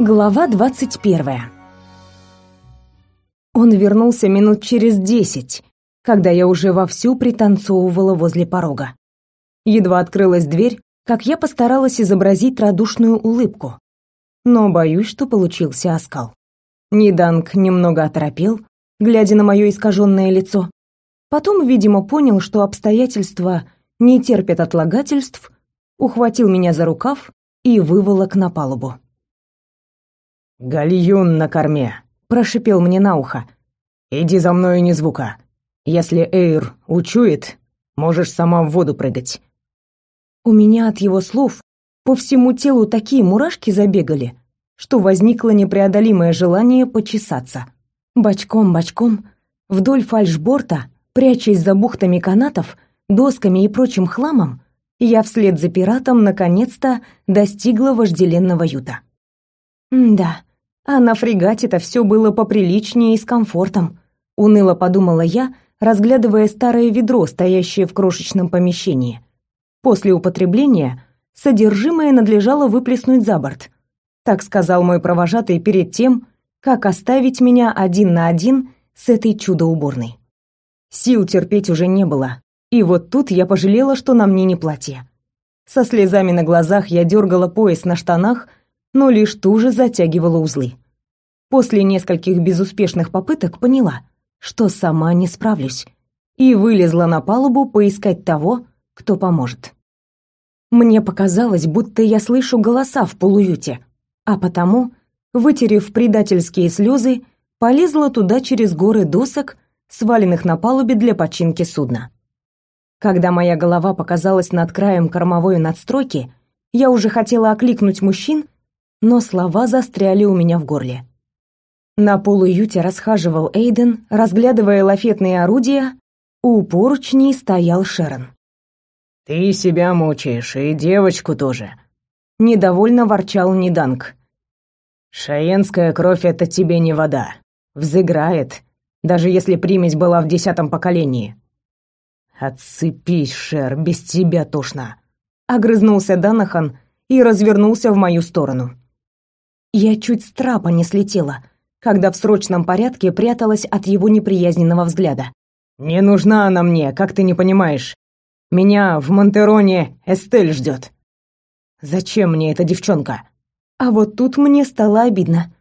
Глава двадцать первая. Он вернулся минут через десять, когда я уже вовсю пританцовывала возле порога. Едва открылась дверь, как я постаралась изобразить радушную улыбку. Но боюсь, что получился оскал. Ниданг немного оторопел, глядя на мое искаженное лицо. Потом, видимо, понял, что обстоятельства не терпят отлагательств, ухватил меня за рукав и выволок на палубу. «Гальюн на корме», — прошипел мне на ухо. «Иди за мной ни звука. Если Эйр учует, можешь сама в воду прыгать». У меня от его слов по всему телу такие мурашки забегали, что возникло непреодолимое желание почесаться. Бочком-бочком, вдоль фальшборта, прячась за бухтами канатов, досками и прочим хламом, я вслед за пиратом наконец-то достигла вожделенного юта. М да, а на фрегате-то все было поприличнее и с комфортом. Уныло подумала я, разглядывая старое ведро, стоящее в крошечном помещении. После употребления содержимое надлежало выплеснуть за борт. Так сказал мой провожатый перед тем, как оставить меня один на один с этой чудо-уборной. Сил терпеть уже не было, и вот тут я пожалела, что на мне не платье. Со слезами на глазах я дергала пояс на штанах, но лишь туже затягивала узлы. После нескольких безуспешных попыток поняла, что сама не справлюсь, и вылезла на палубу поискать того, кто поможет. Мне показалось, будто я слышу голоса в полуюте, а потому, вытерев предательские слезы, полезла туда через горы досок, сваленных на палубе для починки судна. Когда моя голова показалась над краем кормовой надстройки, я уже хотела окликнуть мужчин, но слова застряли у меня в горле. На полуюте расхаживал Эйден, разглядывая лафетные орудия, у поручней стоял Шерон. «Ты себя мучаешь, и девочку тоже», — недовольно ворчал Ниданг. «Шаенская кровь — это тебе не вода. Взыграет, даже если примесь была в десятом поколении». «Отцепись, Шер, без тебя тошно», — огрызнулся Данахан и развернулся в мою сторону. Я чуть с трапа не слетела, когда в срочном порядке пряталась от его неприязненного взгляда. «Не нужна она мне, как ты не понимаешь. Меня в Монтероне Эстель ждет. Зачем мне эта девчонка? А вот тут мне стало обидно.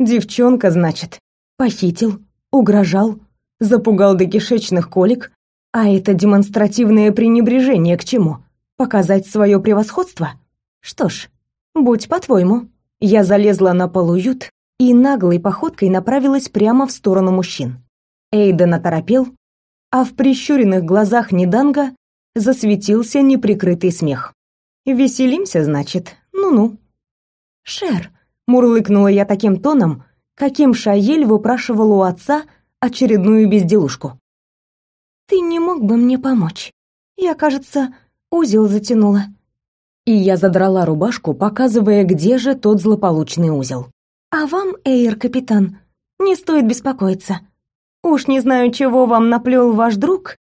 Девчонка, значит, похитил, угрожал, запугал до кишечных колик, а это демонстративное пренебрежение к чему? Показать свое превосходство? Что ж, будь по-твоему. Я залезла на полуют и наглой походкой направилась прямо в сторону мужчин. Эйден оторопел, а в прищуренных глазах Неданга засветился неприкрытый смех. «Веселимся, значит? Ну-ну». «Шер», — мурлыкнула я таким тоном, каким Шаель выпрашивала у отца очередную безделушку. «Ты не мог бы мне помочь? Я, кажется, узел затянула». И я задрала рубашку, показывая, где же тот злополучный узел. «А вам, Эйр, капитан, не стоит беспокоиться. Уж не знаю, чего вам наплел ваш друг,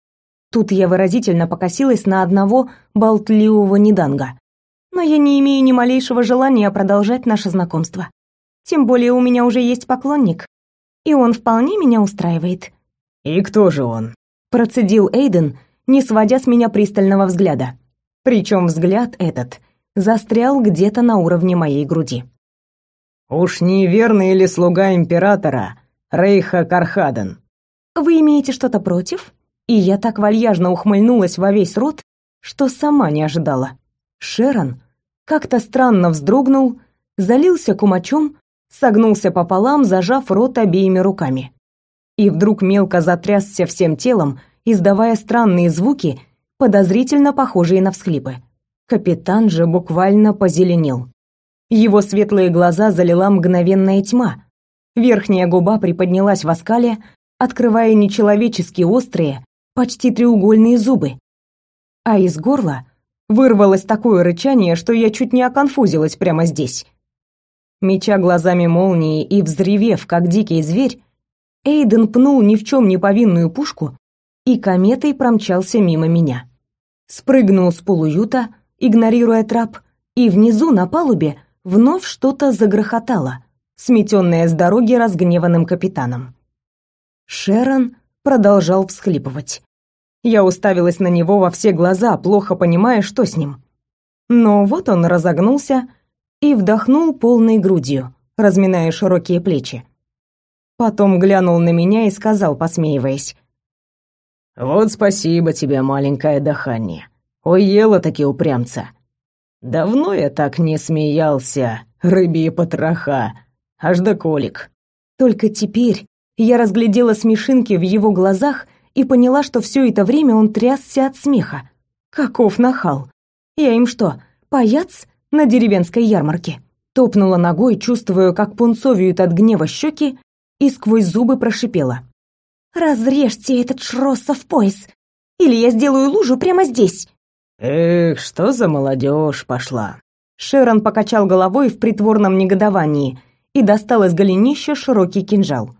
Тут я выразительно покосилась на одного болтливого неданга. Но я не имею ни малейшего желания продолжать наше знакомство. Тем более у меня уже есть поклонник, и он вполне меня устраивает. «И кто же он?» Процедил Эйден, не сводя с меня пристального взгляда. Причем взгляд этот застрял где-то на уровне моей груди. «Уж не верный ли слуга императора, Рейха Кархаден?» «Вы имеете что-то против?» И я так вальяжно ухмыльнулась во весь рот, что сама не ожидала. Шерон как-то странно вздрогнул, залился кумачом, согнулся пополам, зажав рот обеими руками. И вдруг мелко затрясся всем телом, издавая странные звуки, подозрительно похожие на всхлипы. Капитан же буквально позеленел. Его светлые глаза залила мгновенная тьма. Верхняя губа приподнялась в оскале, открывая нечеловечески острые, почти треугольные зубы. А из горла вырвалось такое рычание, что я чуть не оконфузилась прямо здесь. Меча глазами молнии и взревев, как дикий зверь, Эйден пнул ни в чем не повинную пушку и кометой промчался мимо меня. Спрыгнул с полуюта, игнорируя трап, и внизу на палубе вновь что-то загрохотало, сметенное с дороги разгневанным капитаном. Шерон продолжал всхлипывать. Я уставилась на него во все глаза, плохо понимая, что с ним. Но вот он разогнулся и вдохнул полной грудью, разминая широкие плечи. Потом глянул на меня и сказал, посмеиваясь. «Вот спасибо тебе, маленькая Даханни. Уела таки упрямца. Давно я так не смеялся, рыбьи потроха, аж до колик». Только теперь я разглядела смешинки в его глазах и поняла, что все это время он трясся от смеха. Каков нахал! Я им что, паяц на деревенской ярмарке? Топнула ногой, чувствуя, как пунцовеют от гнева щеки, и сквозь зубы прошипела. «Разрежьте этот шросса в пояс, или я сделаю лужу прямо здесь!» «Эх, что за молодежь пошла!» Шерон покачал головой в притворном негодовании и достал из голенища широкий кинжал.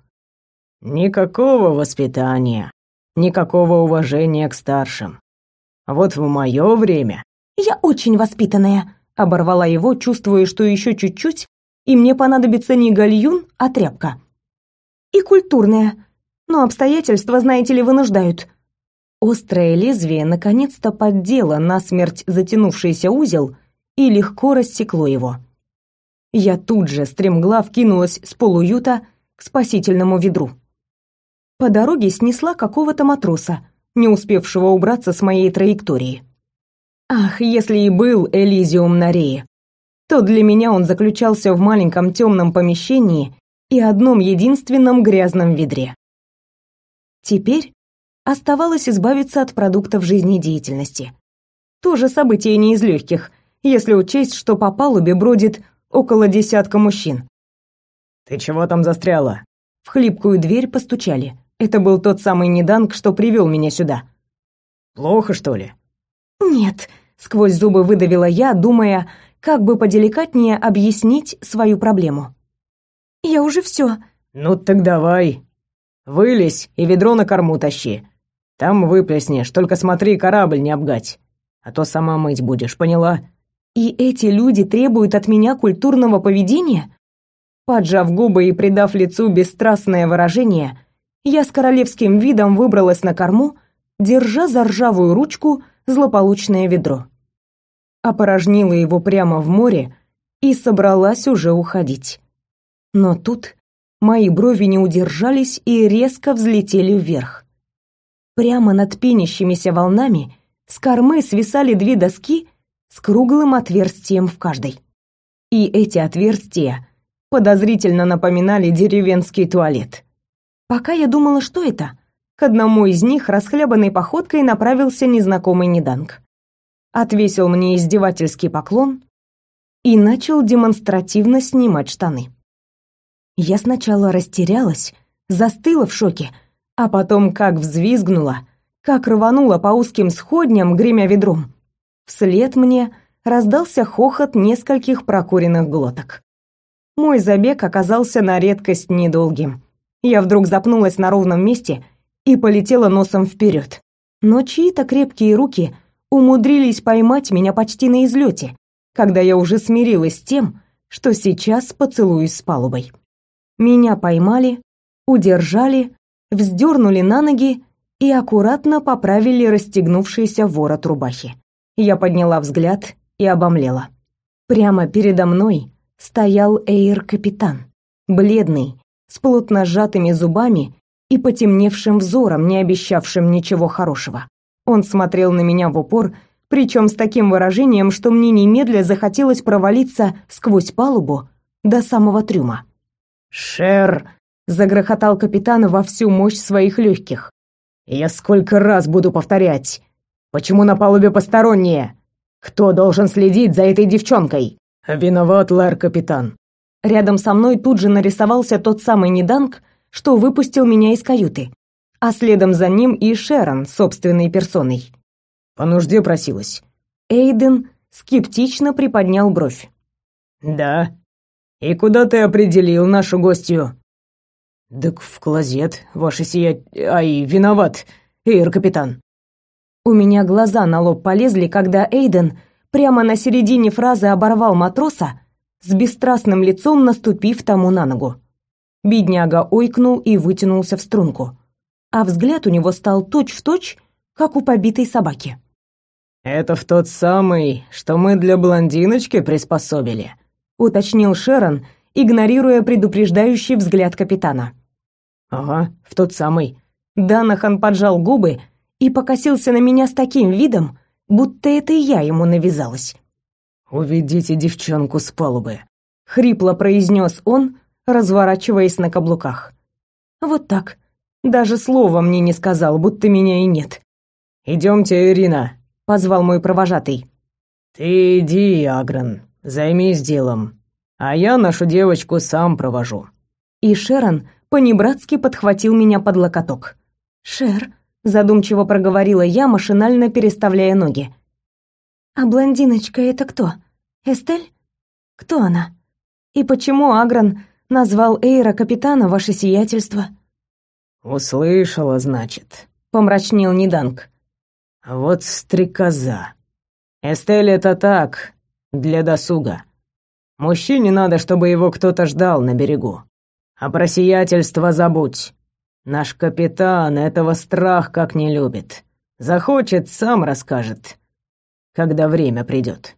Никакого воспитания, никакого уважения к старшим. Вот в мое время... Я очень воспитанная, оборвала его, чувствуя, что еще чуть-чуть, и мне понадобится не гальюн, а тряпка. И культурная, но обстоятельства, знаете ли, вынуждают. Острое лезвие наконец-то поддело насмерть затянувшийся узел и легко рассекло его. Я тут же стремглав кинулась с полуюта к спасительному ведру по дороге снесла какого-то матроса, не успевшего убраться с моей траектории. Ах, если и был Элизиум на Рее, то для меня он заключался в маленьком темном помещении и одном единственном грязном ведре. Теперь оставалось избавиться от продуктов жизнедеятельности. Тоже событие не из легких, если учесть, что по палубе бродит около десятка мужчин. «Ты чего там застряла?» В хлипкую дверь постучали. Это был тот самый Неданг, что привел меня сюда. Плохо, что ли? Нет, сквозь зубы выдавила я, думая, как бы поделикатнее объяснить свою проблему. Я уже все. Ну так давай. Вылезь и ведро на корму тащи. Там выплеснешь, только смотри, корабль не обгать. А то сама мыть будешь, поняла? И эти люди требуют от меня культурного поведения? Поджав губы и придав лицу бесстрастное выражение, я с королевским видом выбралась на корму, держа за ржавую ручку злополучное ведро. Опорожнила его прямо в море и собралась уже уходить. Но тут мои брови не удержались и резко взлетели вверх. Прямо над пенящимися волнами с кормы свисали две доски с круглым отверстием в каждой. И эти отверстия подозрительно напоминали деревенский туалет. Пока я думала, что это, к одному из них расхлябанной походкой направился незнакомый Неданг. Отвесил мне издевательский поклон и начал демонстративно снимать штаны. Я сначала растерялась, застыла в шоке, а потом как взвизгнула, как рванула по узким сходням, гремя ведром. Вслед мне раздался хохот нескольких прокуренных глоток. Мой забег оказался на редкость недолгим. Я вдруг запнулась на ровном месте и полетела носом вперед. Но чьи-то крепкие руки умудрились поймать меня почти на излете, когда я уже смирилась с тем, что сейчас поцелуюсь с палубой. Меня поймали, удержали, вздернули на ноги и аккуратно поправили расстегнувшийся ворот рубахи. Я подняла взгляд и обомлела. Прямо передо мной стоял эйр-капитан, бледный, с плотно сжатыми зубами и потемневшим взором, не обещавшим ничего хорошего. Он смотрел на меня в упор, причем с таким выражением, что мне немедля захотелось провалиться сквозь палубу до самого трюма. «Шер!» — загрохотал капитан во всю мощь своих легких. «Я сколько раз буду повторять! Почему на палубе посторонние? Кто должен следить за этой девчонкой?» «Виноват, лэр-капитан», Рядом со мной тут же нарисовался тот самый Неданг, что выпустил меня из каюты, а следом за ним и Шерон собственной персоной. По нужде просилась. Эйден скептично приподнял бровь. Да. И куда ты определил нашу гостью? Так в клозет, ваше сия... Ай, виноват, эйр капитан. У меня глаза на лоб полезли, когда Эйден прямо на середине фразы оборвал матроса с бесстрастным лицом наступив тому на ногу. Бедняга ойкнул и вытянулся в струнку, а взгляд у него стал точь-в-точь, как у побитой собаки. «Это в тот самый, что мы для блондиночки приспособили», — уточнил Шерон, игнорируя предупреждающий взгляд капитана. «Ага, в тот самый». Данахан поджал губы и покосился на меня с таким видом, будто это я ему навязалась. «Уведите девчонку с палубы», — хрипло произнес он, разворачиваясь на каблуках. Вот так. Даже слова мне не сказал, будто меня и нет. «Идемте, Ирина», — позвал мой провожатый. «Ты иди, Агран, займись делом, а я нашу девочку сам провожу». И Шерон понебратски подхватил меня под локоток. «Шер», — задумчиво проговорила я, машинально переставляя ноги. «А блондиночка это кто? Эстель? Кто она? И почему Агран назвал Эйра капитана ваше сиятельство?» «Услышала, значит», — помрачнел Ниданг. «Вот стрекоза. Эстель это так, для досуга. Мужчине надо, чтобы его кто-то ждал на берегу. А про сиятельство забудь. Наш капитан этого страх как не любит. Захочет, сам расскажет, когда время придет.